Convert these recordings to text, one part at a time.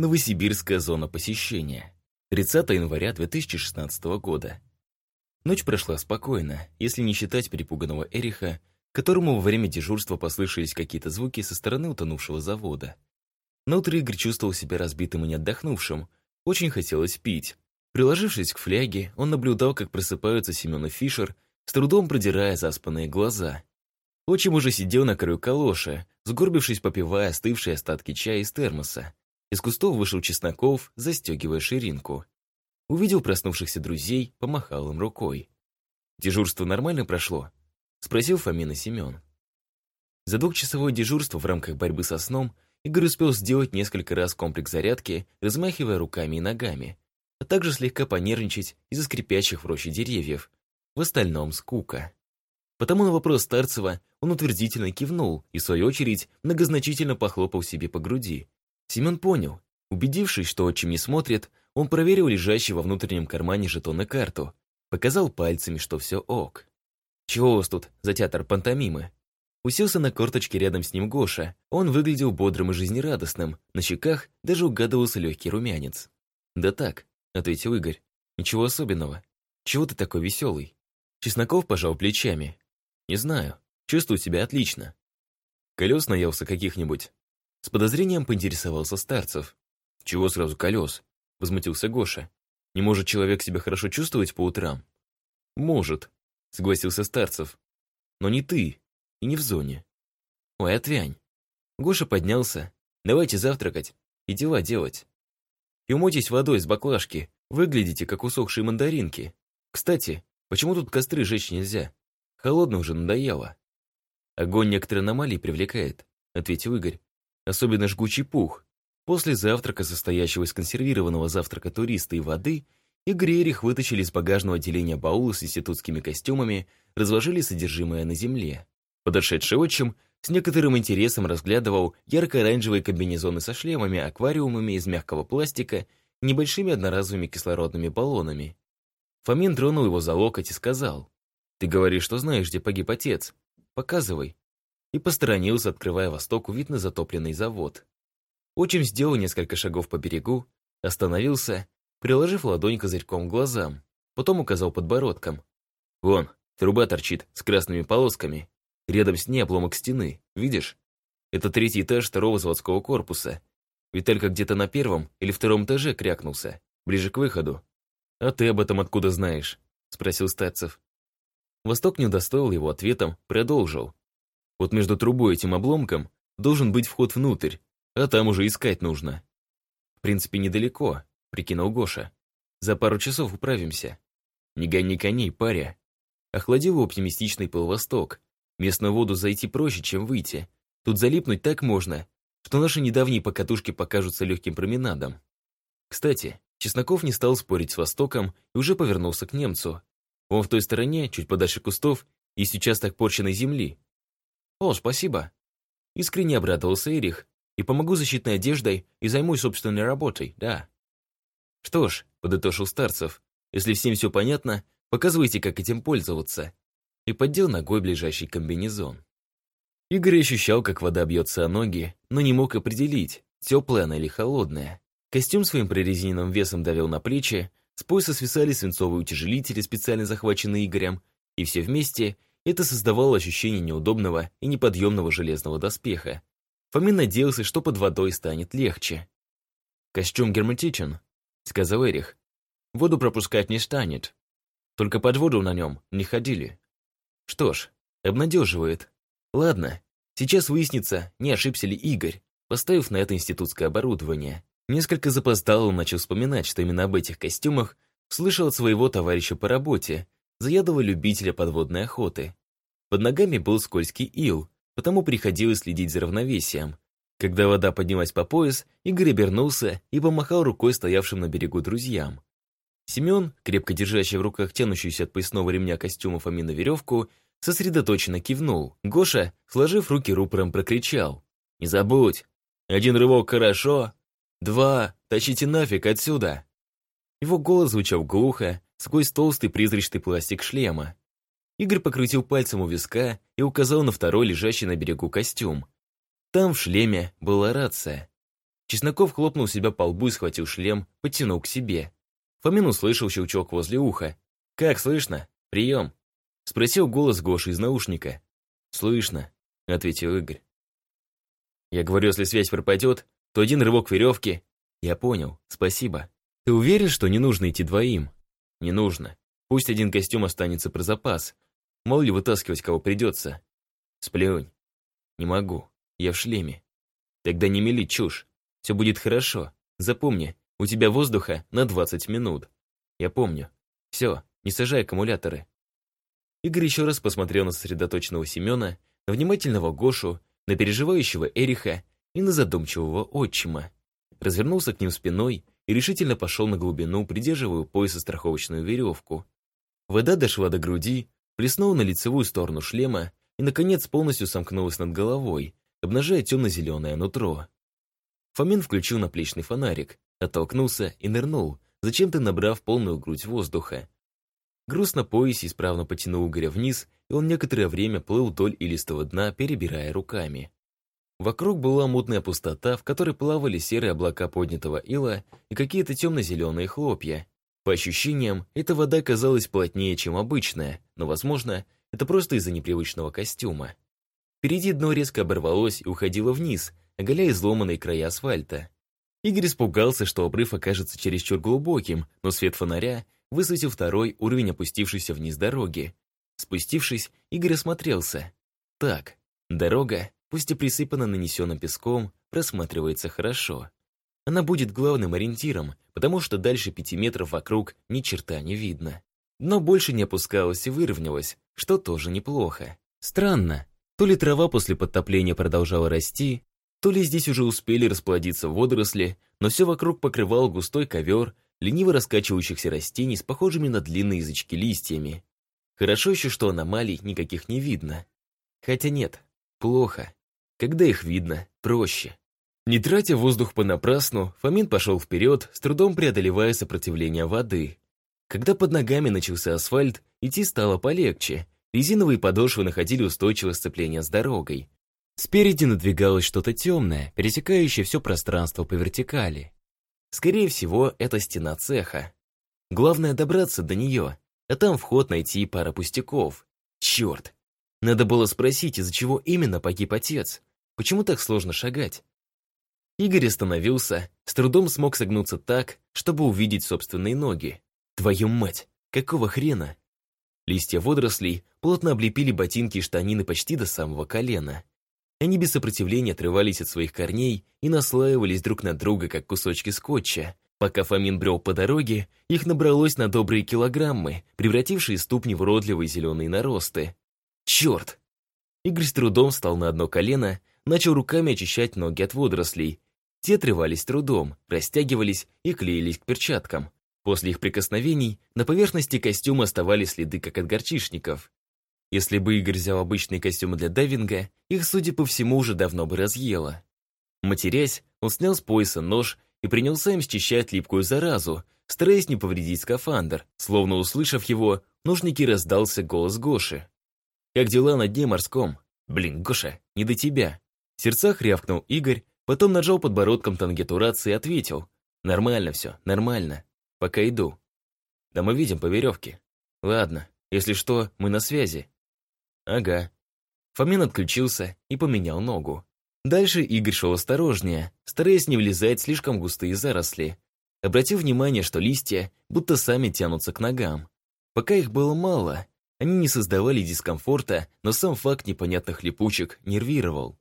Новосибирская зона посещения. 30 января 2016 года. Ночь прошла спокойно, если не считать перепуганного Эриха, которому во время дежурства послышались какие-то звуки со стороны утонувшего завода. На утро Игорь чувствовал себя разбитым и не отдохнувшим. Очень хотелось пить. Приложившись к фляге, он наблюдал, как просыпаются Семен и Фишер, с трудом продирая заспанные глаза. Отчим уже сидел на краю калоши, сгорбившись, попивая остывшие остатки чая из термоса. Из кустов вышел Чесноков, застегивая ширинку. Увидел проснувшихся друзей, помахал им рукой. «Дежурство нормально прошло?» — спросил Фомин и Семен. За двухчасовое дежурство в рамках борьбы со сном Игорь успел сделать несколько раз комплекс зарядки, размахивая руками и ногами, а также слегка понервничать из-за скрипящих в роще деревьев. В остальном скука. Потому на вопрос Старцева он утвердительно кивнул и, в свою очередь, многозначительно похлопал себе по груди, Семен понял. Убедившись, что отчим не смотрит, он проверил лежащий во внутреннем кармане жетон и карту. Показал пальцами, что все ок. «Чего у вас тут за театр пантомимы?» Уселся на корточке рядом с ним Гоша. Он выглядел бодрым и жизнерадостным. На щеках даже угадывался легкий румянец. «Да так», — ответил Игорь. «Ничего особенного. Чего ты такой веселый?» Чесноков пожал плечами. «Не знаю. Чувствую себя отлично. Колес наелся каких-нибудь?» С подозрением поинтересовался Старцев. «Чего сразу колес?» — возмутился Гоша. «Не может человек себя хорошо чувствовать по утрам?» «Может», — согласился Старцев. «Но не ты и не в зоне». «Ой, отвянь». Гоша поднялся. «Давайте завтракать и дела делать. И умойтесь водой из баклажки, выглядите как усохшие мандаринки. Кстати, почему тут костры жечь нельзя? Холодно уже надоело». «Огонь некоторые аномалии привлекает», — ответил Игорь особенно жгучий пух. После завтрака, состоящего из консервированного завтрака туриста и воды, Игорь и Эрих вытащили из багажного отделения баулы с институтскими костюмами, разложили содержимое на земле. Подошедший отчим с некоторым интересом разглядывал ярко-оранжевые комбинезоны со шлемами, аквариумами из мягкого пластика, небольшими одноразовыми кислородными баллонами. Фомин тронул его за локоть и сказал, «Ты говоришь, что знаешь, где погиб отец. Показывай» и посторонился, открывая востоку вид на затопленный завод. Отчим сделал несколько шагов по берегу, остановился, приложив ладонь козырьком к глазам, потом указал подбородком. «Вон, труба торчит с красными полосками. Рядом с ней обломок стены, видишь? Это третий этаж второго заводского корпуса. Ведь только где-то на первом или втором этаже крякнулся, ближе к выходу. А ты об этом откуда знаешь?» — спросил Стацев. Восток не удостоил его ответом, продолжил. Вот между трубой и этим обломком должен быть вход внутрь, а там уже искать нужно. В принципе, недалеко, прикинул Гоша. За пару часов управимся. Не гони коней, паря. Охладил оптимистичный пыл Восток. Местную воду зайти проще, чем выйти. Тут залипнуть так можно, что наши недавние покатушки покажутся легким променадом. Кстати, Чесноков не стал спорить с Востоком и уже повернулся к немцу. Он в той стороне, чуть подальше кустов, есть участок порченной земли, «О, спасибо!» Искренне обрадовался Эрих. «И помогу защитной одеждой, и займусь собственной работой, да». «Что ж», — подытожил Старцев, «если всем все понятно, показывайте, как этим пользоваться». И поддел ногой ближайший комбинезон. Игорь ощущал, как вода бьется о ноги, но не мог определить, теплая она или холодная. Костюм своим прорезиненным весом давил на плечи, с пояса свисали свинцовые утяжелители, специально захваченные Игорем, и все вместе — это создавало ощущение неудобного и неподъемного железного доспеха. Фомин надеялся, что под водой станет легче. «Костюм герметичен», — сказал Эрих. «Воду пропускать не станет. Только под воду на нем не ходили». Что ж, обнадеживает. Ладно, сейчас выяснится, не ошибся ли Игорь, поставив на это институтское оборудование. Несколько запоздал он начал вспоминать, что именно об этих костюмах слышал от своего товарища по работе, заядлого любителя подводной охоты. Под ногами был скользкий ил, потому приходилось следить за равновесием. Когда вода поднялась по пояс, Игорь обернулся и помахал рукой стоявшим на берегу друзьям. Семен, крепко держащий в руках тянущуюся от поясного ремня костюма Фомина веревку, сосредоточенно кивнул. Гоша, сложив руки рупором, прокричал. «Не забудь! Один рывок хорошо! Два! Тащите нафиг отсюда!» Его голос звучал глухо, сквозь толстый призрачный пластик шлема. Игорь покрутил пальцем у виска и указал на второй лежащий на берегу костюм. Там в шлеме была рация. Чесноков хлопнул себя по лбу и схватил шлем, подтянул к себе. Фомин услышал щелчок возле уха. «Как слышно? Прием!» Спросил голос Гоши из наушника. «Слышно», — ответил Игорь. «Я говорю, если связь пропадет, то один рывок веревки...» «Я понял, спасибо. Ты уверен, что не нужно идти двоим?» «Не нужно. Пусть один костюм останется про запас. Мало ли вытаскивать кого придется. Сплюнь. Не могу. Я в шлеме. Тогда не мели чушь. Все будет хорошо. Запомни, у тебя воздуха на 20 минут. Я помню. Все, не сажай аккумуляторы. Игорь еще раз посмотрел на сосредоточенного Семена, на внимательного Гошу, на переживающего Эриха и на задумчивого отчима. Развернулся к ним спиной и решительно пошел на глубину, придерживая пояса страховочную веревку. Вода дошла до груди, плеснула на лицевую сторону шлема и, наконец, полностью сомкнулась над головой, обнажая темно-зеленое нутро. Фомин включил наплечный фонарик, оттолкнулся и нырнул, зачем-то набрав полную грудь воздуха. Груз на поясе исправно потянул Игоря вниз, и он некоторое время плыл вдоль илистого дна, перебирая руками. Вокруг была мутная пустота, в которой плавали серые облака поднятого ила и какие-то темно-зеленые хлопья. По ощущениям, эта вода казалась плотнее, чем обычная, но, возможно, это просто из-за непривычного костюма. Впереди дно резко оборвалось и уходило вниз, оголяя изломанные края асфальта. Игорь испугался, что обрыв окажется чересчур глубоким, но свет фонаря высветил второй уровень опустившейся вниз дороги. Спустившись, Игорь осмотрелся. Так, дорога, пусть и присыпана нанесенным песком, просматривается хорошо. Она будет главным ориентиром, потому что дальше пяти метров вокруг ни черта не видно. Дно больше не опускалось и выровнялось, что тоже неплохо. Странно, то ли трава после подтопления продолжала расти, то ли здесь уже успели расплодиться водоросли, но все вокруг покрывал густой ковер лениво раскачивающихся растений с похожими на длинные язычки листьями. Хорошо еще, что аномалий никаких не видно. Хотя нет, плохо. Когда их видно, проще. Не тратя воздух понапрасну, Фомин пошел вперед, с трудом преодолевая сопротивление воды. Когда под ногами начался асфальт, идти стало полегче. Резиновые подошвы находили устойчивое сцепление с дорогой. Спереди надвигалось что-то темное, пересекающее все пространство по вертикали. Скорее всего, это стена цеха. Главное добраться до нее, а там вход найти пара пустяков. Черт! Надо было спросить, из-за чего именно погиб отец. Почему так сложно шагать? Игорь остановился, с трудом смог согнуться так, чтобы увидеть собственные ноги. Твою мать, какого хрена? Листья водорослей плотно облепили ботинки и штанины почти до самого колена. Они без сопротивления отрывались от своих корней и наслаивались друг на друга, как кусочки скотча. Пока Фомин брел по дороге, их набралось на добрые килограммы, превратившие ступни в уродливые зеленые наросты. Черт! Игорь с трудом встал на одно колено, начал руками очищать ноги от водорослей те отрывались трудом, растягивались и клеились к перчаткам. После их прикосновений на поверхности костюма оставались следы, как от горчишников. Если бы Игорь взял обычные костюмы для дайвинга, их, судя по всему, уже давно бы разъело. Матерясь, он снял с пояса нож и принялся им счищать липкую заразу, стараясь не повредить скафандр. Словно услышав его, нужники раздался голос Гоши. «Как дела на дне морском?» «Блин, Гоша, не до тебя!» В сердцах рявкнул Игорь, Потом нажал подбородком тангету рации и ответил. «Нормально все, нормально. Пока иду». «Да мы видим по веревке». «Ладно, если что, мы на связи». «Ага». Фомин отключился и поменял ногу. Дальше Игорь шел осторожнее, стараясь не влезать в слишком густые заросли. Обратил внимание, что листья будто сами тянутся к ногам. Пока их было мало, они не создавали дискомфорта, но сам факт непонятных липучек нервировал.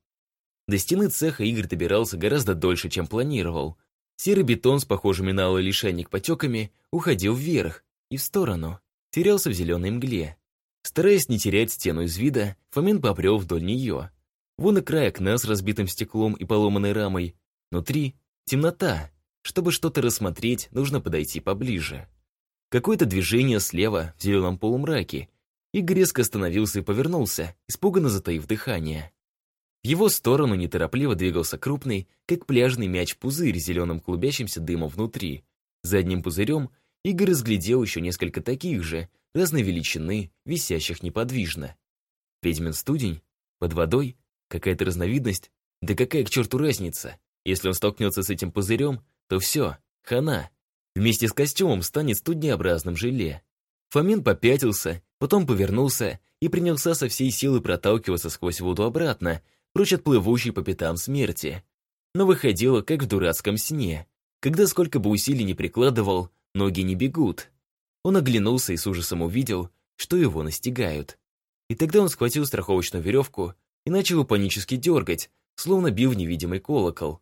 До стены цеха Игорь добирался гораздо дольше, чем планировал. Серый бетон с похожими на алый лишайник потеками уходил вверх и в сторону, терялся в зеленой мгле. Стараясь не терять стену из вида, Фомин попрел вдоль нее. Вон и край окна с разбитым стеклом и поломанной рамой. Внутри темнота. Чтобы что-то рассмотреть, нужно подойти поближе. Какое-то движение слева, в зеленом полумраке. Игорь резко остановился и повернулся, испуганно затаив дыхание. В его сторону неторопливо двигался крупный, как пляжный мяч-пузырь с зеленым клубящимся дымом внутри. За одним пузырем Игорь разглядел еще несколько таких же, разной величины, висящих неподвижно. Ведьмин студень? Под водой? Какая-то разновидность? Да какая к черту разница? Если он столкнется с этим пузырем, то все, хана. Вместе с костюмом станет студнеобразным желе. Фомин попятился, потом повернулся и принялся со всей силы проталкиваться сквозь воду обратно, прочь от плывущей по пятам смерти. Но выходило, как в дурацком сне, когда сколько бы усилий не прикладывал, ноги не бегут. Он оглянулся и с ужасом увидел, что его настигают. И тогда он схватил страховочную веревку и начал панически дергать, словно бил невидимый колокол.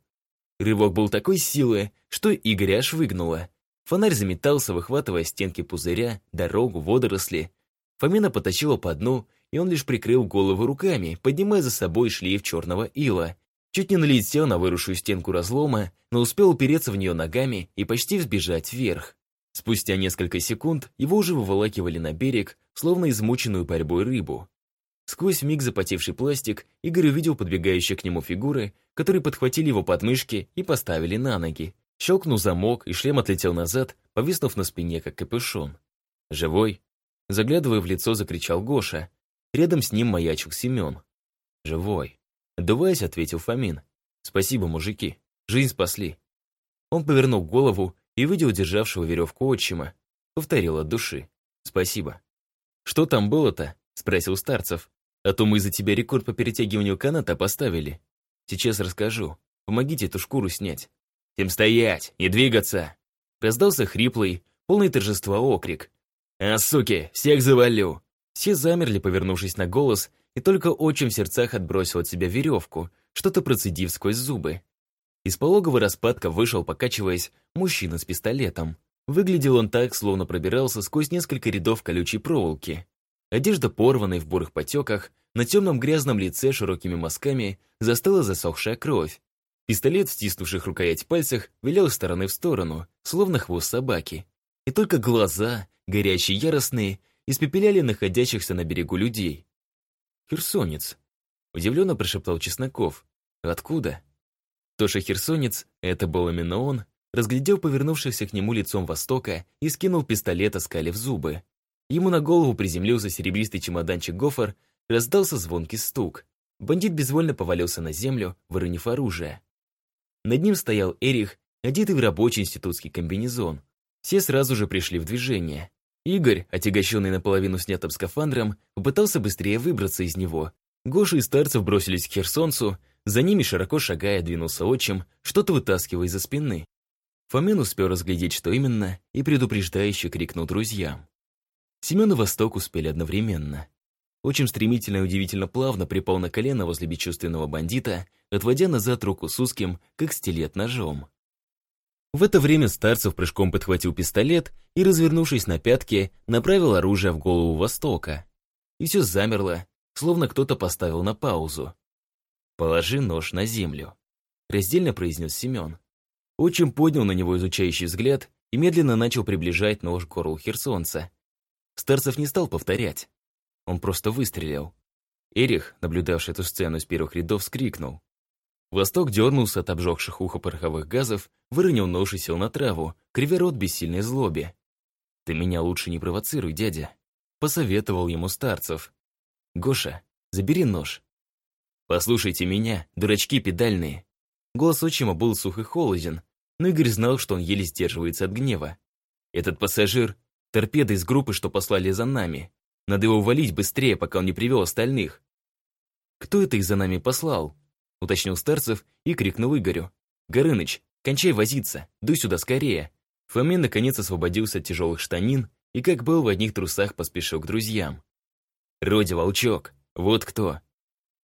Рывок был такой силы, что Игоря аж выгнуло. Фонарь заметался, выхватывая стенки пузыря, дорогу, водоросли. Фомина потащила по дну, и он лишь прикрыл голову руками, поднимая за собой шлейф черного ила. Чуть не налетел на выросшую стенку разлома, но успел упереться в нее ногами и почти взбежать вверх. Спустя несколько секунд его уже выволакивали на берег, словно измученную борьбой рыбу. Сквозь миг запотевший пластик Игорь увидел подбегающие к нему фигуры, которые подхватили его подмышки и поставили на ноги. Щелкнул замок, и шлем отлетел назад, повиснув на спине, как капюшон. «Живой?» Заглядывая в лицо, закричал Гоша. Рядом с ним маячил Семен. «Живой?» Отдуваясь, ответил Фомин. «Спасибо, мужики. Жизнь спасли». Он повернул голову и видел державшего веревку отчима. Повторил от души. «Спасибо». «Что там было-то?» — спросил Старцев. «А то мы за тебя рекорд по перетягиванию каната поставили. Сейчас расскажу. Помогите эту шкуру снять». «Всем стоять! Не двигаться!» Раздался хриплый, полный торжества окрик. «А, суки, всех завалю!» Все замерли, повернувшись на голос, и только отчим в сердцах отбросил от себя веревку, что-то процедив сквозь зубы. Из пологого распадка вышел, покачиваясь, мужчина с пистолетом. Выглядел он так, словно пробирался сквозь несколько рядов колючей проволоки. Одежда порванной в бурых потеках, на темном грязном лице широкими мазками застыла засохшая кровь. Пистолет стиснувших рукоять пальцах вилял из стороны в сторону, словно хвост собаки. И только глаза, горячие яростные, испепеляли находящихся на берегу людей. «Херсонец», — удивленно прошептал Чесноков. «Откуда?» Тоша Херсонец, это был именно он, разглядел повернувшихся к нему лицом востока и скинул пистолет, оскалив зубы. Ему на голову приземлился серебристый чемоданчик гофр, раздался звонкий стук. Бандит безвольно повалился на землю, выронив оружие. Над ним стоял Эрих, одетый в рабочий институтский комбинезон. Все сразу же пришли в движение. Игорь, отягощенный наполовину снятым скафандром, попытался быстрее выбраться из него. Гоша и Старцев бросились к Херсонцу, за ними, широко шагая, двинулся отчим, что-то вытаскивая из-за спины. Фомин успел разглядеть, что именно, и предупреждающе крикнул друзьям. Семен и Восток успели одновременно. Очень стремительно и удивительно плавно припал на колено возле бесчувственного бандита, отводя назад руку с узким, как стилет ножом. В это время Старцев прыжком подхватил пистолет и, развернувшись на пятки, направил оружие в голову Востока. И все замерло, словно кто-то поставил на паузу. «Положи нож на землю», — раздельно произнес Семен. Отчим поднял на него изучающий взгляд и медленно начал приближать нож к горлу Херсонца. Старцев не стал повторять. Он просто выстрелил. Эрих, наблюдавший эту сцену с первых рядов, скрикнул. Восток дернулся от обжегших ухо пороховых газов, выронил нож и сел на траву, кривя рот бессильной злобе. «Ты меня лучше не провоцируй, дядя», — посоветовал ему Старцев. «Гоша, забери нож, «Послушайте меня, дурачки педальные». Голос отчима был сух и холоден, но Игорь знал, что он еле сдерживается от гнева. «Этот пассажир — торпеда из группы, что послали за нами. Надо его валить быстрее, пока он не привел остальных». «Кто это их за нами послал?» — уточнил Старцев и крикнул Игорю. «Горыныч, кончай возиться, дуй сюда скорее». Фомин наконец освободился от тяжелых штанин и, как был в одних трусах, поспешил к друзьям. «Роди, волчок, вот кто.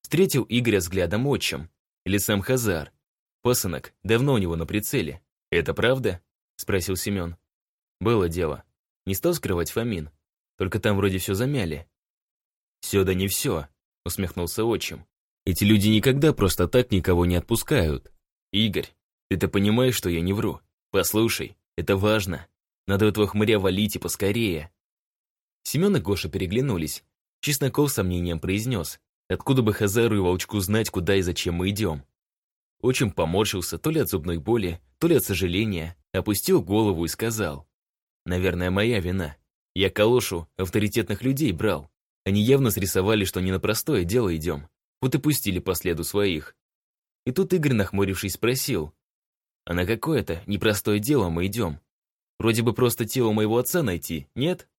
Встретил Игоря взглядом отчим. Или сам Хазар. Пасынок, давно у него на прицеле. Это правда? Спросил Семен. Было дело. Не стал скрывать Фомин. Только там вроде все замяли. Все да не все, усмехнулся отчим. Эти люди никогда просто так никого не отпускают. Игорь, ты-то понимаешь, что я не вру? Послушай, это важно. Надо этого хмыря валить и поскорее. Семен и Гоша переглянулись. Чесноков сомнением произнес. Откуда бы Хазару и Волчку знать, куда и зачем мы идем? Очень поморщился то ли от зубной боли, то ли от сожаления, опустил голову и сказал. «Наверное, моя вина. Я калошу авторитетных людей брал. Они явно срисовали, что не на простое дело идем. Вот и пустили по следу своих. И тут Игорь, нахмурившись, спросил. «А на какое-то непростое дело мы идем? Вроде бы просто тело моего отца найти, нет?»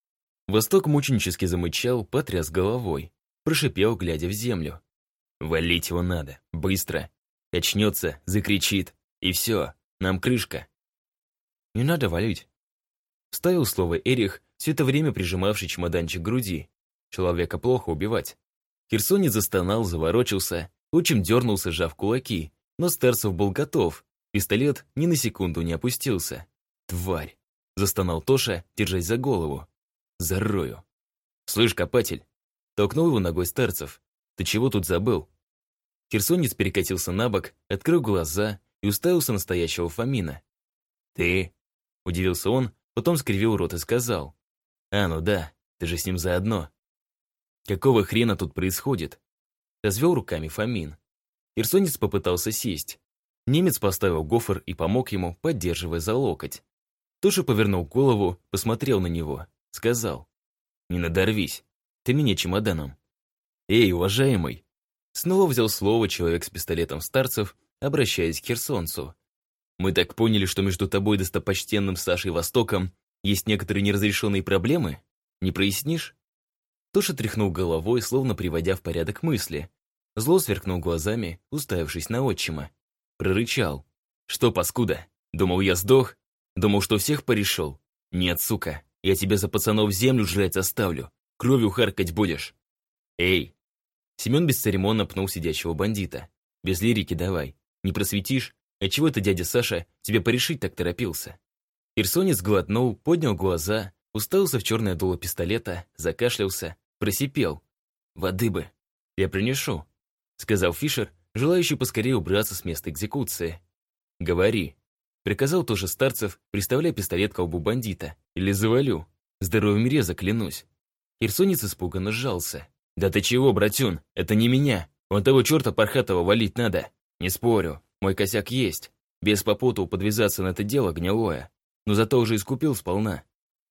Восток мученически замычал, потряс головой. Прошипел, глядя в землю. «Валить его надо, быстро. Очнется, закричит, и все, нам крышка». «Не надо валить», — вставил слово Эрих, все это время прижимавший чемоданчик к груди. Человека плохо убивать. Херсонец застонал, заворочился, отчим дернулся, сжав кулаки, но Старцев был готов, пистолет ни на секунду не опустился. «Тварь!» — застонал Тоша, держась за голову. «Зарою!» «Слышь, копатель!» — толкнул его ногой Старцев. «Ты чего тут забыл?» Херсонец перекатился на бок, открыл глаза и уставился на стоящего Фомина. «Ты?» — удивился он, потом скривил рот и сказал. «А, ну да, ты же с ним заодно». «Какого хрена тут происходит?» Развел руками Фомин. Херсонец попытался сесть. Немец поставил гофр и помог ему, поддерживая за локоть. Тоша повернул голову, посмотрел на него, сказал. «Не надорвись, ты меня чемоданом». «Эй, уважаемый!» Снова взял слово человек с пистолетом старцев, обращаясь к херсонцу. «Мы так поняли, что между тобой достопочтенным Сашей Востоком есть некоторые неразрешенные проблемы? Не прояснишь?» Тоша тряхнул головой, словно приводя в порядок мысли. Зло сверкнул глазами, уставившись на отчима. Прорычал. «Что, паскуда? Думал, я сдох? Думал, что всех порешил? Нет, сука, я тебя за пацанов землю жрать оставлю. Кровью харкать будешь. Эй!» Семен бесцеремонно пнул сидящего бандита. «Без лирики давай. Не просветишь? А чего это дядя Саша тебе порешить так торопился?» Ирсонец глотнул, поднял глаза, уставился в черное дуло пистолета, закашлялся, просипел. «Воды бы. Я принесу», — сказал Фишер, желающий поскорее убраться с места экзекуции. «Говори», — приказал тоже старцев, приставляя пистолет к колбу бандита. «Или завалю. Здоровьем реза, клянусь». Ирсонец испуганно сжался. «Да ты чего, братюн? Это не меня. Вон того черта пархатого валить надо. Не спорю, мой косяк есть. Без попуту подвязаться на это дело гнилое но зато уже искупил сполна.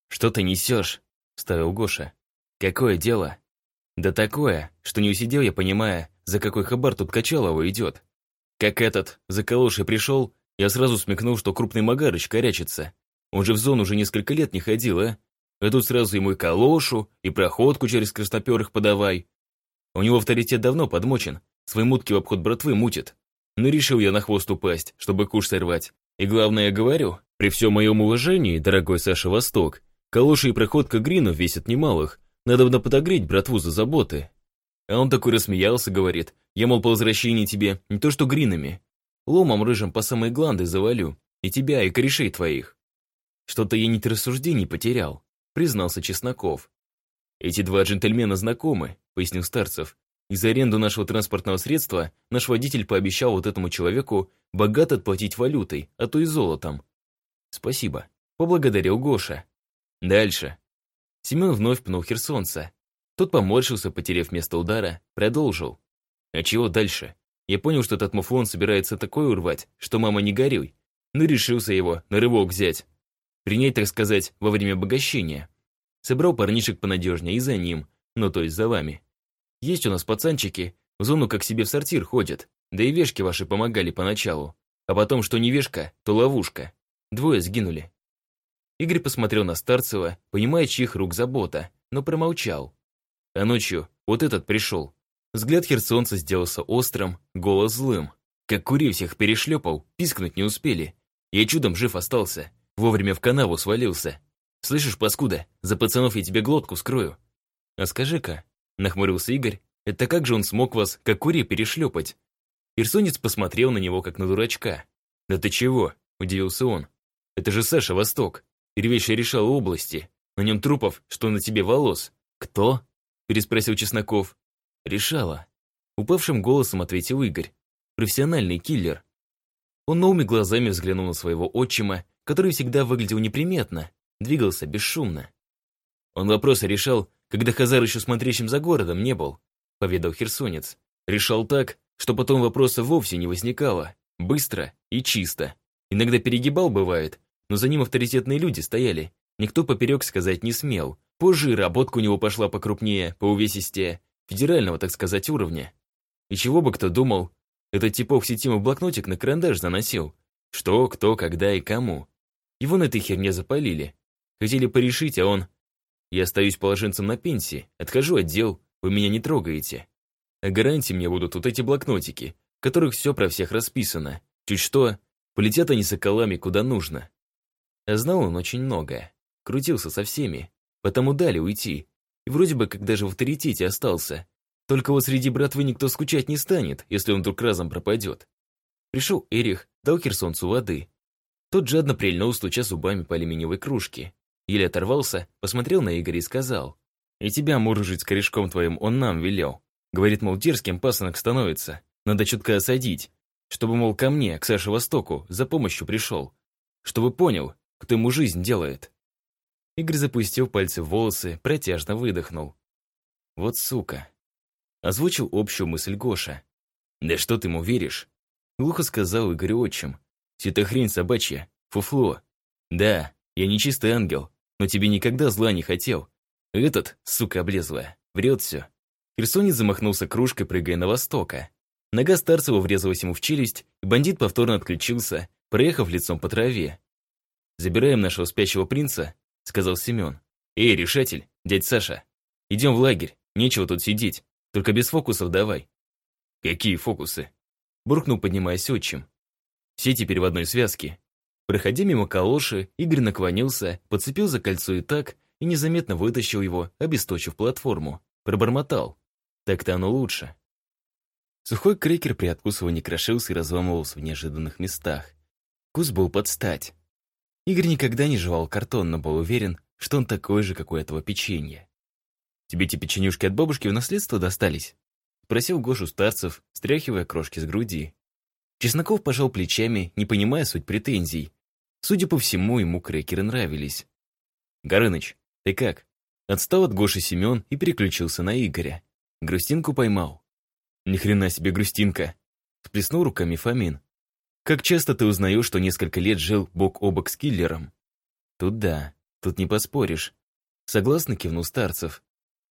«Что ты несешь?» — вставил Гоша. «Какое дело?» «Да такое, что не усидел я, понимая, за какой хабар тут Качалова идет. Как этот, за калошей пришел, я сразу смекнул, что крупный Магарыч корячится. Он же в зону уже несколько лет не ходил, а? А тут сразу ему и калошу, и проходку через красноперых подавай. У него авторитет давно подмочен, свои мутки в обход братвы мутит. Но решил я на хвост упасть, чтобы куш сорвать. И главное, говорю, при всем моем уважении, дорогой Саша Восток, калоши и проходка гринов весят немалых, надо бы подогреть братву за заботы. А он такой рассмеялся, говорит, я, мол, по возвращении тебе не то что гринами, ломом рыжим по самой гланды завалю, и тебя, и корешей твоих. Что-то я нить рассуждений потерял, признался Чесноков. Эти два джентльмена знакомы, пояснил Старцев, и за аренду нашего транспортного средства наш водитель пообещал вот этому человеку богато отплатить валютой, а то и золотом. Спасибо. Поблагодарил Гоша. Дальше. Семен вновь пнул Херсонца. Тот поморщился, потеряв место удара, продолжил. А чего дальше? Я понял, что этот муфлон собирается такое урвать, что мама не горюй. Но решился его на рывок взять. Принять, так сказать, во время обогащения. Собрал парнишек понадежнее и за ним, ну то есть за вами. Есть у нас пацанчики, в зону как себе в сортир ходят, да и вешки ваши помогали поначалу. А потом, что не вешка, то ловушка. Двое сгинули. Игорь посмотрел на Старцева, понимая, чьих рук забота, но промолчал. А ночью вот этот пришел. Взгляд Херсонца сделался острым, голос злым. Как кури всех перешлепал, пискнуть не успели. Я чудом жив остался, вовремя в канаву свалился. Слышишь, паскуда, за пацанов я тебе глотку скрою. А скажи-ка, Нахмурился Игорь. Это как же он смог вас, как кури, перешлепать? Ирсонец посмотрел на него, как на дурачка. «Да ты чего?» – удивился он. «Это же Саша Восток, первейший решал области. На нем трупов, что на тебе волос». «Кто?» – переспросил Чесноков. «Решала». Упавшим голосом ответил Игорь. «Профессиональный киллер». Он новыми глазами взглянул на своего отчима, который всегда выглядел неприметно, двигался бесшумно. Он вопросы решал, когда Хазар еще смотрящим за городом не был, поведал херсонец. Решал так, что потом вопроса вовсе не возникало. Быстро и чисто. Иногда перегибал бывает, но за ним авторитетные люди стояли. Никто поперек сказать не смел. Позже работка у него пошла покрупнее, по увесистее, федерального, так сказать, уровня. И чего бы кто думал, Этот типок в сети в блокнотик на карандаш заносил. Что, кто, когда и кому. Его на этой херне запалили. Хотели порешить, а он... Я остаюсь положенцем на пенсии, отхожу от дел, вы меня не трогаете. А гарантии мне будут вот эти блокнотики, в которых все про всех расписано. Чуть что, полетят они соколами куда нужно. А знал он очень многое. Крутился со всеми, потому дали уйти. И вроде бы как даже в авторитете остался. Только вот среди братвы никто скучать не станет, если он вдруг разом пропадет. Пришел Эрих, дал Херсонцу воды. Тот жадно прильнул, стуча зубами по алюминиевой кружке. Еле оторвался, посмотрел на Игоря и сказал. «И тебя, мурыжить с корешком твоим, он нам велел. Говорит, мол, дерзким пасынок становится. Надо чутко осадить. Чтобы, мол, ко мне, к Саше Востоку, за помощью пришел. Чтобы понял, кто ему жизнь делает». Игорь запустил пальцы в волосы, протяжно выдохнул. «Вот сука!» Озвучил общую мысль Гоша. «Да что ты ему веришь?» Глухо сказал Игорь отчим. «Все это хрень собачья, фуфло. Да, я не чистый ангел, но тебе никогда зла не хотел. Этот, сука облезлая, врет все». Херсонец замахнулся кружкой, прыгая на востока. Нога Старцева врезалась ему в челюсть, и бандит повторно отключился, проехав лицом по траве. «Забираем нашего спящего принца», — сказал Семен. «Эй, решатель, дядь Саша, идем в лагерь, нечего тут сидеть. Только без фокусов давай». «Какие фокусы?» Буркнул, поднимаясь отчим. Все теперь в одной связке. Проходя мимо калоши, Игорь наклонился, подцепил за кольцо и так, и незаметно вытащил его, обесточив платформу. Пробормотал. Так-то оно лучше. Сухой крекер при откусывании крошился и разламывался в неожиданных местах. Вкус был под стать. Игорь никогда не жевал картон, но был уверен, что он такой же, как у этого печенья. «Тебе эти печенюшки от бабушки в наследство достались?» Спросил Гошу Старцев, стряхивая крошки с груди. Чесноков пожал плечами, не понимая суть претензий. Судя по всему, ему крекеры нравились. «Горыныч, ты как?» Отстал от Гоши Семен и переключился на Игоря. Грустинку поймал. «Ни хрена себе грустинка!» Сплеснул руками Фомин. «Как часто ты узнаешь, что несколько лет жил бок о бок с киллером?» «Тут да, тут не поспоришь». Согласно кивнул Старцев.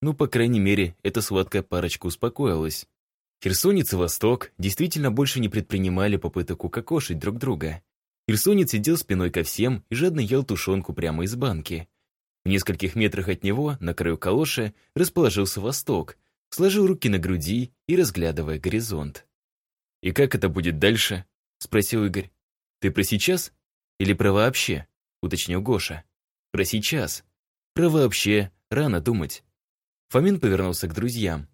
Ну, по крайней мере, эта сладкая парочка успокоилась. Херсонец и Восток действительно больше не предпринимали попыток укокошить друг друга. Херсонец сидел спиной ко всем и жадно ел тушенку прямо из банки. В нескольких метрах от него, на краю калоши, расположился Восток, сложил руки на груди и разглядывая горизонт. «И как это будет дальше?» — спросил Игорь. «Ты про сейчас? Или про вообще?» — уточнил Гоша. «Про сейчас. Про вообще рано думать. Фомин повернулся к друзьям.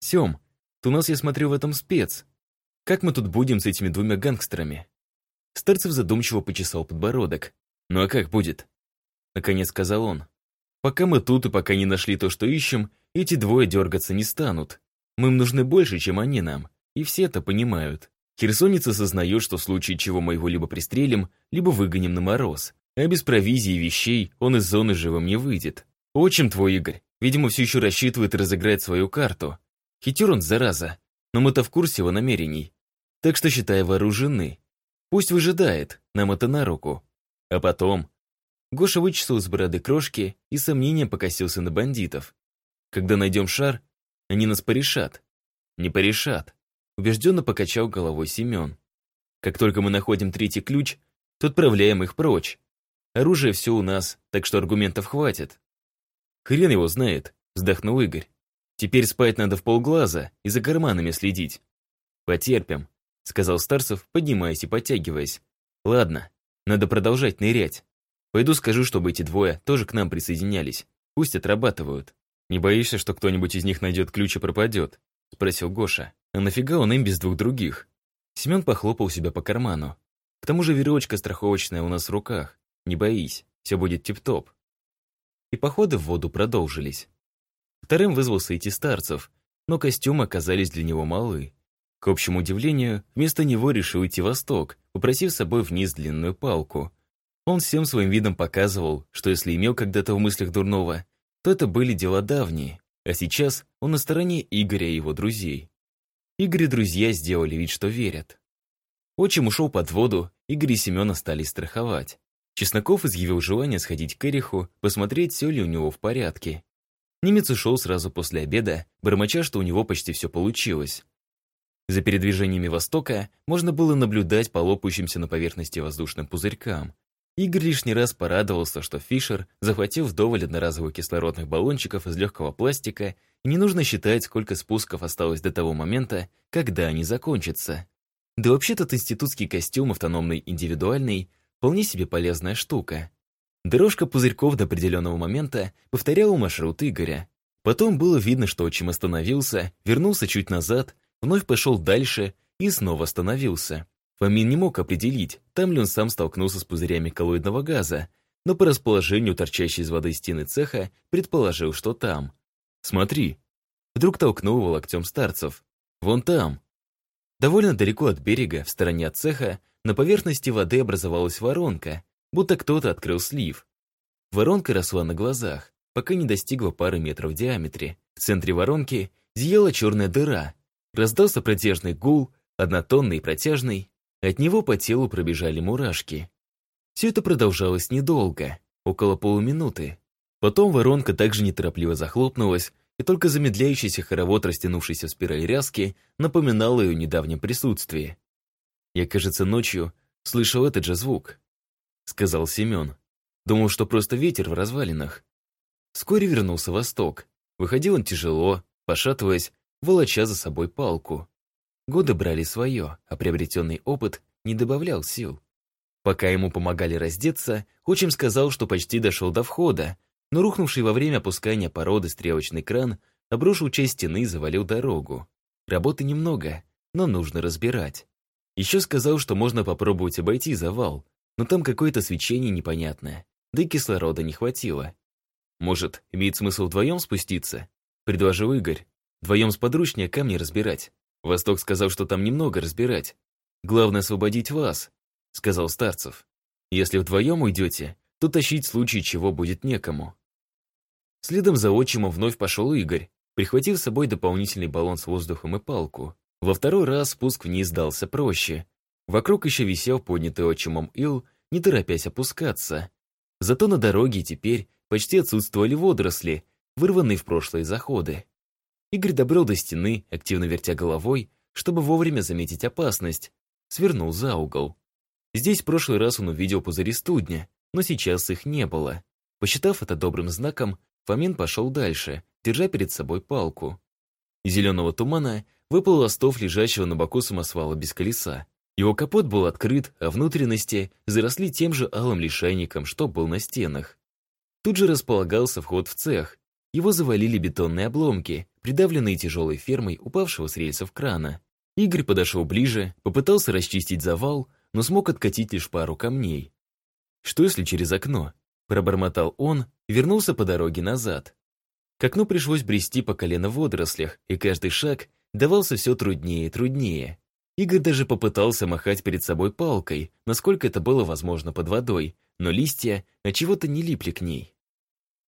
«Сем, ты у нас, я смотрю, в этом спец. Как мы тут будем с этими двумя гангстерами?» Старцев задумчиво почесал подбородок. «Ну а как будет?» Наконец сказал он. «Пока мы тут и пока не нашли то, что ищем, эти двое дергаться не станут. Мы им нужны больше, чем они нам, и все это понимают. Херсонец осознает, что в случае чего мы его либо пристрелим, либо выгоним на мороз, а без провизии и вещей он из зоны живым не выйдет. Отчим твой, Игорь, Видимо, все еще рассчитывает разыграть свою карту. Хитер он, зараза, но мы-то в курсе его намерений. Так что, считай, вооружены. Пусть выжидает, нам это на руку. А потом... Гоша вычесал из бороды крошки и сомнением покосился на бандитов. Когда найдем шар, они нас порешат. Не порешат. Убежденно покачал головой Семен. Как только мы находим третий ключ, то отправляем их прочь. Оружие все у нас, так что аргументов хватит. «Хрен его знает», — вздохнул Игорь. «Теперь спать надо в полглаза и за карманами следить». «Потерпим», — сказал Старцев, поднимаясь и подтягиваясь. «Ладно, надо продолжать нырять. Пойду скажу, чтобы эти двое тоже к нам присоединялись. Пусть отрабатывают. Не боишься, что кто-нибудь из них найдет ключ и пропадет?» — спросил Гоша. «А нафига он им без двух других?» Семен похлопал себя по карману. «К тому же веревочка страховочная у нас в руках. Не боись, все будет тип-топ» и походы в воду продолжились. Вторым вызвался идти старцев, но костюмы оказались для него малы. К общему удивлению, вместо него решил идти восток, попросив с собой вниз длинную палку. Он всем своим видом показывал, что если имел когда-то в мыслях дурного, то это были дела давние, а сейчас он на стороне Игоря и его друзей. Игорь и друзья сделали вид, что верят. Отчим ушел под воду, Игорь и Семен остались страховать. Чесноков изъявил желание сходить к Эриху, посмотреть, все ли у него в порядке. Немец ушел сразу после обеда, бормоча, что у него почти все получилось. За передвижениями Востока можно было наблюдать по лопающимся на поверхности воздушным пузырькам. Игорь лишний раз порадовался, что Фишер захватил вдоволь одноразовых кислородных баллончиков из легкого пластика, и не нужно считать, сколько спусков осталось до того момента, когда они закончатся. Да вообще тот институтский костюм, автономный индивидуальный, вполне себе полезная штука. Дорожка пузырьков до определенного момента повторяла маршрут Игоря. Потом было видно, что отчим остановился, вернулся чуть назад, вновь пошел дальше и снова остановился. Фомин не мог определить, там ли он сам столкнулся с пузырями коллоидного газа, но по расположению торчащей из воды стены цеха предположил, что там. «Смотри!» Вдруг толкнул его локтем старцев. «Вон там!» Довольно далеко от берега, в стороне от цеха, на поверхности воды образовалась воронка, будто кто-то открыл слив. Воронка росла на глазах, пока не достигла пары метров в диаметре. В центре воронки зияла черная дыра. Раздался протяжный гул, однотонный и протяжный. От него по телу пробежали мурашки. Все это продолжалось недолго, около полуминуты. Потом воронка также неторопливо захлопнулась, и только замедляющийся хоровод, растянувшийся в спираль ряски, напоминал ее недавнем присутствии. Я, кажется, ночью слышал этот же звук сказал Семен. Думал, что просто ветер в развалинах. Вскоре вернулся Восток. Выходил он тяжело, пошатываясь, волоча за собой палку. Годы брали свое, а приобретенный опыт не добавлял сил. Пока ему помогали раздеться, отчим сказал, что почти дошел до входа, но рухнувший во время опускания породы стрелочный кран обрушил часть стены и завалил дорогу. Работы немного, но нужно разбирать. Еще сказал, что можно попробовать обойти завал, но там какое-то свечение непонятное, да и кислорода не хватило. Может, имеет смысл вдвоем спуститься? Предложил Игорь. Вдвоем сподручнее камни разбирать. Восток сказал, что там немного разбирать. Главное освободить вас, сказал Старцев. Если вдвоем уйдете, то тащить в случае чего будет некому. Следом за отчимом вновь пошел Игорь, прихватив с собой дополнительный баллон с воздухом и палку. Во второй раз спуск вниз дался проще. Вокруг еще висел поднятый отчимом ил, не торопясь опускаться. Зато на дороге теперь почти отсутствовали водоросли, вырванные в прошлые заходы. Игорь добрел до стены, активно вертя головой, чтобы вовремя заметить опасность, свернул за угол. Здесь в прошлый раз он увидел пузыри студня, но сейчас их не было. Посчитав это добрым знаком, Фомин пошел дальше, держа перед собой палку. Из зеленого тумана выпал ластов лежащего на боку самосвала без колеса. Его капот был открыт, а внутренности заросли тем же алым лишайником, что был на стенах. Тут же располагался вход в цех. Его завалили бетонные обломки, придавленные тяжелой фермой упавшего с рельсов крана. Игорь подошел ближе, попытался расчистить завал, но смог откатить лишь пару камней. «Что если через окно?» – пробормотал он вернулся по дороге назад. К окну пришлось брести по колено в водорослях, и каждый шаг давался все труднее и труднее. Игорь даже попытался махать перед собой палкой, насколько это было возможно под водой, но листья от чего-то не липли к ней.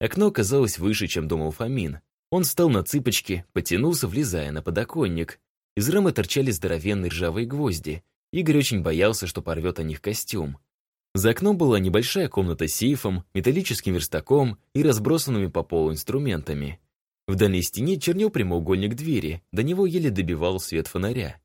Окно оказалось выше, чем думал Фомин. Он встал на цыпочки, потянулся, влезая на подоконник. Из рамы торчали здоровенные ржавые гвозди. Игорь очень боялся, что порвет о них костюм. За окном была небольшая комната с сейфом, металлическим верстаком и разбросанными по полу инструментами. В дальней стене чернел прямоугольник двери, до него еле добивал свет фонаря.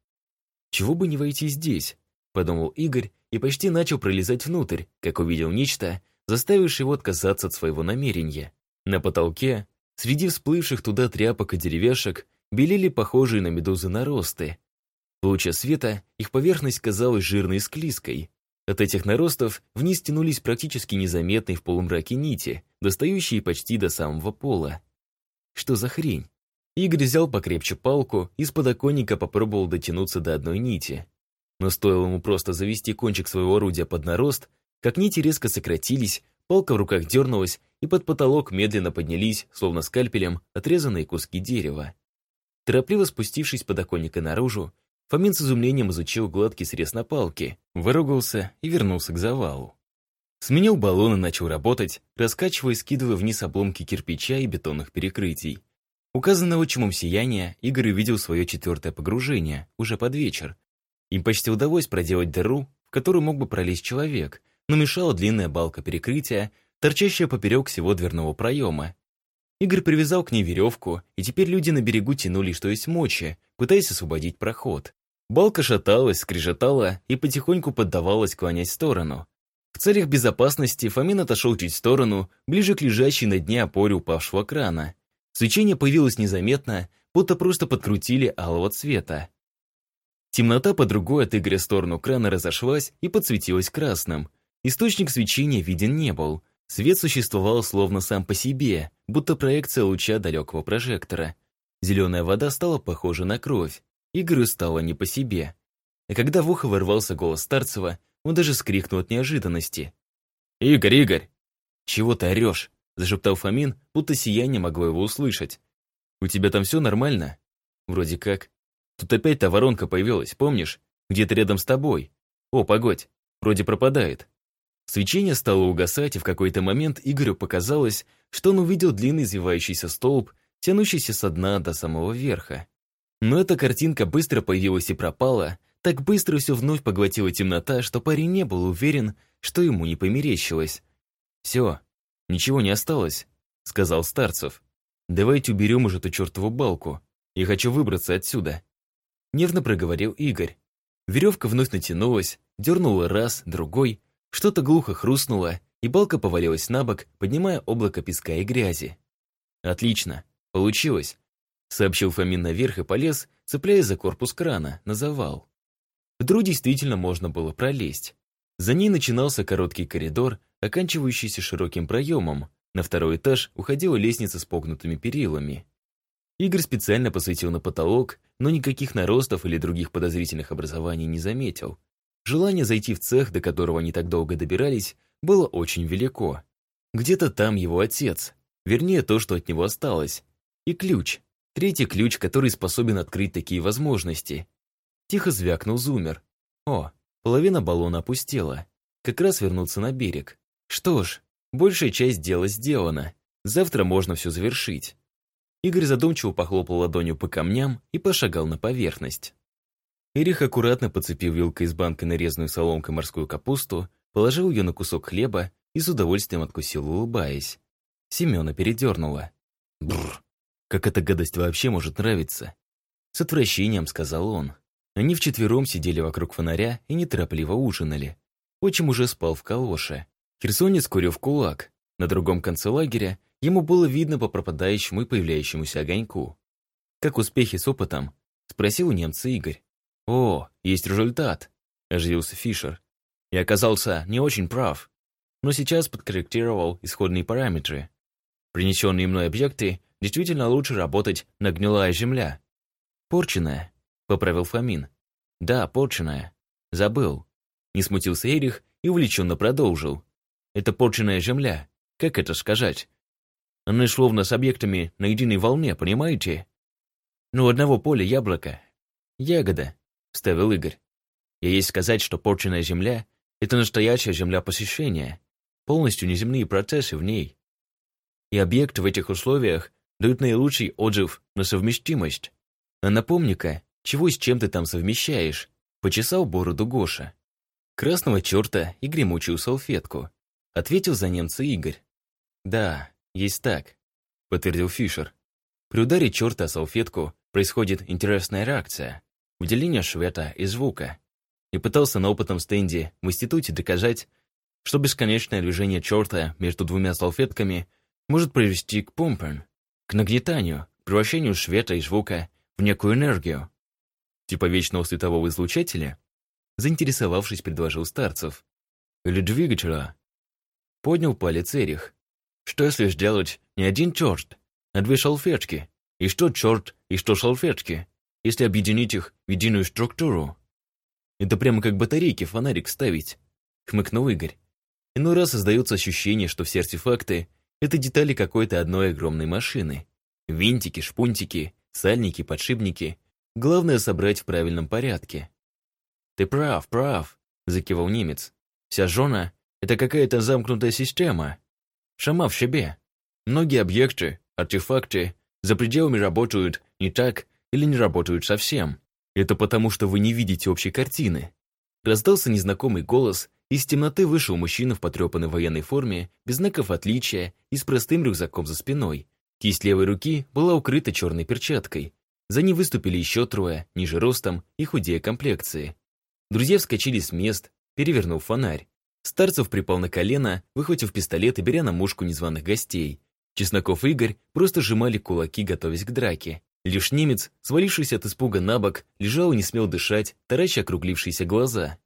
Чего бы не войти здесь, подумал Игорь и почти начал пролезать внутрь, как увидел нечто, заставившее его отказаться от своего намерения. На потолке, среди всплывших туда тряпок и деревяшек, белели похожие на медузы наросты. В луче света их поверхность казалась жирной и склизкой. От этих наростов вниз тянулись практически незаметные в полумраке нити, достающие почти до самого пола. Что за хрень? Игорь взял покрепче палку и с подоконника попробовал дотянуться до одной нити. Но стоило ему просто завести кончик своего орудия под нарост, как нити резко сократились, палка в руках дернулась, и под потолок медленно поднялись, словно скальпелем, отрезанные куски дерева. Торопливо спустившись с подоконника наружу, Фомин с изумлением изучил гладкий срез на палке, выругался и вернулся к завалу. Сменил баллон и начал работать, раскачивая и скидывая вниз обломки кирпича и бетонных перекрытий. Указанное отчимом сияние Игорь увидел свое четвертое погружение, уже под вечер. Им почти удалось проделать дыру, в которую мог бы пролезть человек, но мешала длинная балка перекрытия, торчащая поперек всего дверного проема. Игорь привязал к ней веревку, и теперь люди на берегу тянули, что есть мочи, пытаясь освободить проход. Балка шаталась, скрежетала и потихоньку поддавалась, клонясь в сторону. В целях безопасности Фомин отошел чуть в сторону, ближе к лежащей на дне опоре упавшего крана. Свечение появилось незаметно, будто просто подкрутили алого цвета. Темнота по другой от Игоря сторону крана разошлась и подсветилась красным. Источник свечения виден не был. Свет существовал словно сам по себе, будто проекция луча далекого прожектора. Зеленая вода стала похожа на кровь. Игорю стало не по себе. И когда в ухо ворвался голос Старцева, он даже скрикнул от неожиданности. «Игорь, Игорь!» «Чего ты орешь?» – зашептал Фомин, будто сияние могло его услышать. «У тебя там все нормально?» «Вроде как. Тут опять та воронка появилась, помнишь? Где-то рядом с тобой. О, погодь, вроде пропадает». Свечение стало угасать, и в какой-то момент Игорю показалось, что он увидел длинный извивающийся столб, тянущийся со дна до самого верха. Но эта картинка быстро появилась и пропала, так быстро все вновь поглотила темнота, что парень не был уверен, что ему не померещилось. «Все, ничего не осталось», — сказал Старцев. «Давайте уберем уже эту чертову балку. Я хочу выбраться отсюда». Нервно проговорил Игорь. Веревка вновь натянулась, дернула раз, другой, что-то глухо хрустнуло, и балка повалилась на бок, поднимая облако песка и грязи. «Отлично, получилось», — сообщил Фомин наверх и полез, цепляясь за корпус крана, на завал. В дыру действительно можно было пролезть. За ней начинался короткий коридор, оканчивающийся широким проемом. На второй этаж уходила лестница с погнутыми перилами. Игорь специально посветил на потолок, но никаких наростов или других подозрительных образований не заметил. Желание зайти в цех, до которого они так долго добирались, было очень велико. Где-то там его отец, вернее то, что от него осталось. И ключ, третий ключ, который способен открыть такие возможности. Тихо звякнул зумер. О, половина баллона опустела. Как раз вернуться на берег. Что ж, большая часть дела сделана. Завтра можно все завершить. Игорь задумчиво похлопал ладонью по камням и пошагал на поверхность. Ирих аккуратно подцепил вилкой из банка нарезанную соломкой морскую капусту, положил ее на кусок хлеба и с удовольствием откусил, улыбаясь. Семена передернула. Бррр, как эта гадость вообще может нравиться? С отвращением сказал он. Они вчетвером сидели вокруг фонаря и неторопливо ужинали. Отчим уже спал в калоше. Херсонец курил в кулак. На другом конце лагеря ему было видно по пропадающему и появляющемуся огоньку. «Как успехи с опытом?» — спросил у немца Игорь. «О, есть результат», — оживился Фишер. «Я оказался не очень прав, но сейчас подкорректировал исходные параметры. Принесенные мной объекты действительно лучше работать на гнилая земля. Порченная, — поправил Фомин. «Да, порченная. Забыл». Не смутился Эрих и увлеченно продолжил. «Это порченная земля. Как это сказать? Она словно с объектами на единой волне, понимаете? Ну, одного поля яблоко. Ягода», — вставил Игорь. Я есть сказать, что порченная земля — это настоящая земля посещения, полностью неземные процессы в ней. И объекты в этих условиях дают наилучший отзыв на совместимость. А напомни-ка, чего с чем ты там совмещаешь?» Почесал бороду Гоша. «Красного черта и гремучую салфетку», ответил за немца Игорь. «Да, есть так», подтвердил Фишер. При ударе черта о салфетку происходит интересная реакция, выделение швета и звука. И пытался на опытном стенде в институте доказать, что бесконечное движение черта между двумя салфетками может привести к помпам, к нагнетанию, превращению света и звука в некую энергию, Типа вечного светового излучателя? Заинтересовавшись, предложил Старцев. Или двигателя? Поднял палец Эрих. Что если сделать не один черт, а две салфетки? И что черт, и что салфетки? Если объединить их в единую структуру? Это прямо как батарейки фонарик ставить. Хмыкнул Игорь. Иной раз создается ощущение, что все артефакты — это детали какой-то одной огромной машины. Винтики, шпунтики, сальники, подшипники Главное собрать в правильном порядке. «Ты прав, прав», — закивал немец. «Вся жена — это какая-то замкнутая система. Шама в себе. Многие объекты, артефакты за пределами работают не так или не работают совсем. Это потому, что вы не видите общей картины». Раздался незнакомый голос, из темноты вышел мужчина в потрепанной военной форме, без знаков отличия и с простым рюкзаком за спиной. Кисть левой руки была укрыта черной перчаткой. За ней выступили еще трое, ниже ростом и худее комплекции. Друзья вскочили с мест, перевернув фонарь. Старцев припал на колено, выхватив пистолет и беря на мушку незваных гостей. Чесноков и Игорь просто сжимали кулаки, готовясь к драке. Лишь немец, свалившийся от испуга на бок, лежал и не смел дышать, тараща округлившиеся глаза.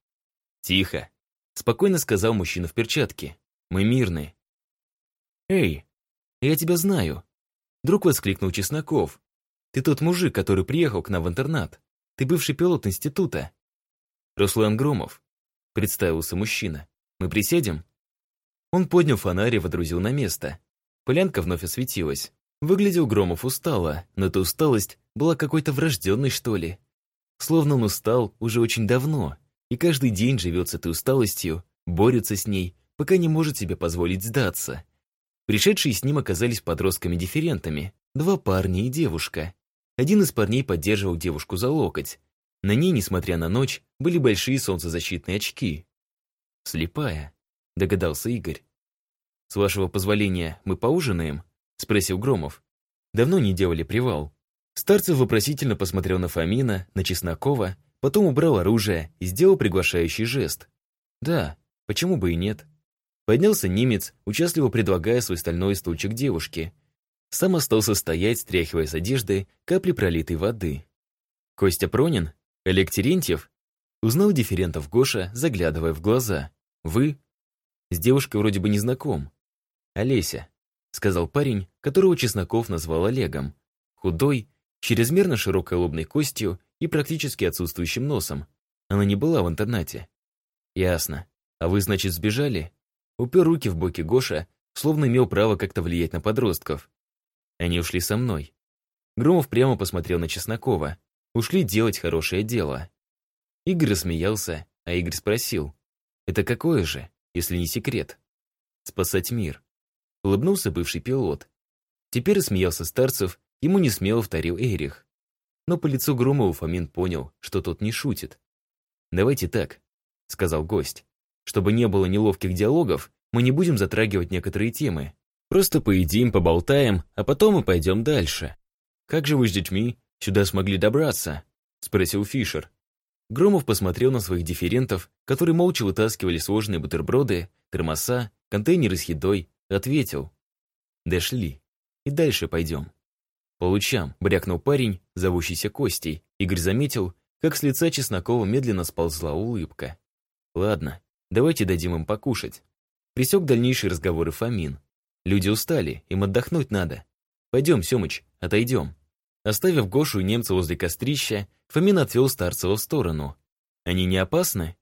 «Тихо», — спокойно сказал мужчина в перчатке. «Мы мирны». «Эй, я тебя знаю», — вдруг воскликнул Чесноков. «Ты тот мужик, который приехал к нам в интернат. Ты бывший пилот института». «Руслан Громов», — представился мужчина. «Мы присядем?» Он поднял фонарь и водрузил на место. Полянка вновь осветилась. Выглядел Громов устало, но эта усталость была какой-то врожденной, что ли. Словно он устал уже очень давно, и каждый день живет с этой усталостью, борется с ней, пока не может себе позволить сдаться. Пришедшие с ним оказались подростками-дифферентами, два парня и девушка. Один из парней поддерживал девушку за локоть. На ней, несмотря на ночь, были большие солнцезащитные очки. «Слепая», — догадался Игорь. «С вашего позволения мы поужинаем?» Спросил Громов. Давно не делали привал. Старцев вопросительно посмотрел на Фомина, на Чеснокова, потом убрал оружие и сделал приглашающий жест. Да, почему бы и нет? Поднялся немец, участливо предлагая свой стальной стульчик девушке. Сам остался стоять, стряхивая с одежды капли пролитой воды. Костя Пронин? Олег Терентьев? Узнал дифферентов Гоша, заглядывая в глаза. Вы? С девушкой вроде бы не знаком. Олеся сказал парень, которого Чесноков назвал Олегом. Худой, чрезмерно широкой лобной костью и практически отсутствующим носом. Она не была в интернате. Ясно. А вы, значит, сбежали? Упер руки в боки Гоша, словно имел право как-то влиять на подростков. Они ушли со мной. Громов прямо посмотрел на Чеснокова. Ушли делать хорошее дело. Игорь рассмеялся, а Игорь спросил. Это какое же, если не секрет? Спасать мир. Улыбнулся бывший пилот. Теперь смеялся Старцев, ему не смело вторил Эрих. Но по лицу Громова Фомин понял, что тот не шутит. «Давайте так», — сказал гость. «Чтобы не было неловких диалогов, мы не будем затрагивать некоторые темы. Просто поедим, поболтаем, а потом мы пойдем дальше». «Как же вы с детьми сюда смогли добраться?» — спросил Фишер. Громов посмотрел на своих дифферентов, которые молча вытаскивали сложные бутерброды, термоса, контейнеры с едой, Ответил. Дошли. И дальше пойдем. По лучам брякнул парень, зовущийся Костей. Игорь заметил, как с лица Чеснокова медленно сползла улыбка. Ладно, давайте дадим им покушать. Присек дальнейшие разговоры Фомин. Люди устали, им отдохнуть надо. Пойдем, Семыч, отойдем. Оставив Гошу и немца возле кострища, Фомин отвел Старцева в сторону. Они не опасны?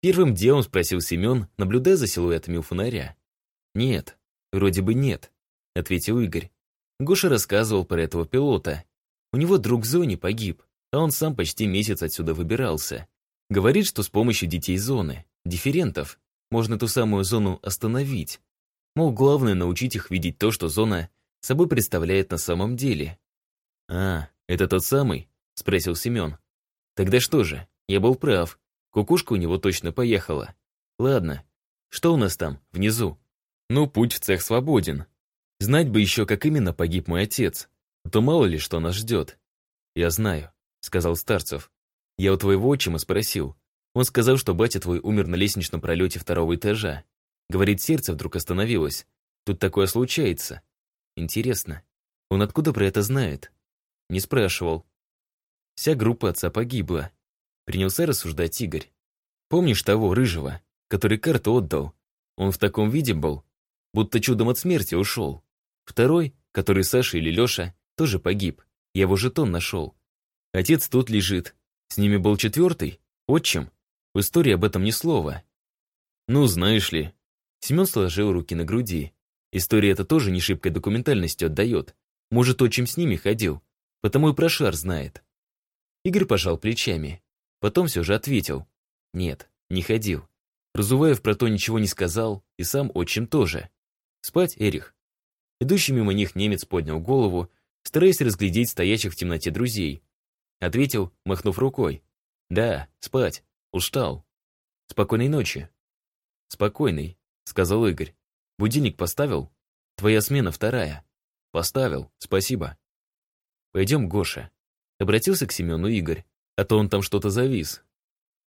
Первым делом спросил Семен, наблюдая за силуэтами у фонаря. «Нет, вроде бы нет», — ответил Игорь. Гоша рассказывал про этого пилота. У него друг в зоне погиб, а он сам почти месяц отсюда выбирался. Говорит, что с помощью детей зоны, дифферентов, можно ту самую зону остановить. Мол, главное научить их видеть то, что зона собой представляет на самом деле. «А, это тот самый?» — спросил Семен. «Тогда что же, я был прав. Кукушка у него точно поехала. Ладно, что у нас там, внизу?» Ну, путь в цех свободен. Знать бы еще, как именно погиб мой отец. А то мало ли, что нас ждет. Я знаю, сказал Старцев. Я у твоего отчима спросил. Он сказал, что батя твой умер на лестничном пролете второго этажа. Говорит, сердце вдруг остановилось. Тут такое случается. Интересно, он откуда про это знает? Не спрашивал. Вся группа отца погибла. Принялся рассуждать Игорь. Помнишь того, рыжего, который карту отдал? Он в таком виде был, будто чудом от смерти ушел. Второй, который Саша или Леша, тоже погиб. Я его жетон нашел. Отец тут лежит. С ними был четвертый, отчим. В истории об этом ни слова. Ну, знаешь ли. Семен сложил руки на груди. История это тоже не шибкой документальностью отдает. Может, отчим с ними ходил. Потому и про шар знает. Игорь пожал плечами. Потом все же ответил. Нет, не ходил. Разуваев про то ничего не сказал, и сам отчим тоже. «Спать, Эрих». Идущий мимо них немец поднял голову, стараясь разглядеть стоящих в темноте друзей. Ответил, махнув рукой. «Да, спать. Устал. Спокойной ночи». «Спокойной», — сказал Игорь. «Будильник поставил? Твоя смена вторая». «Поставил, спасибо». «Пойдем, Гоша». Обратился к Семену Игорь, а то он там что-то завис.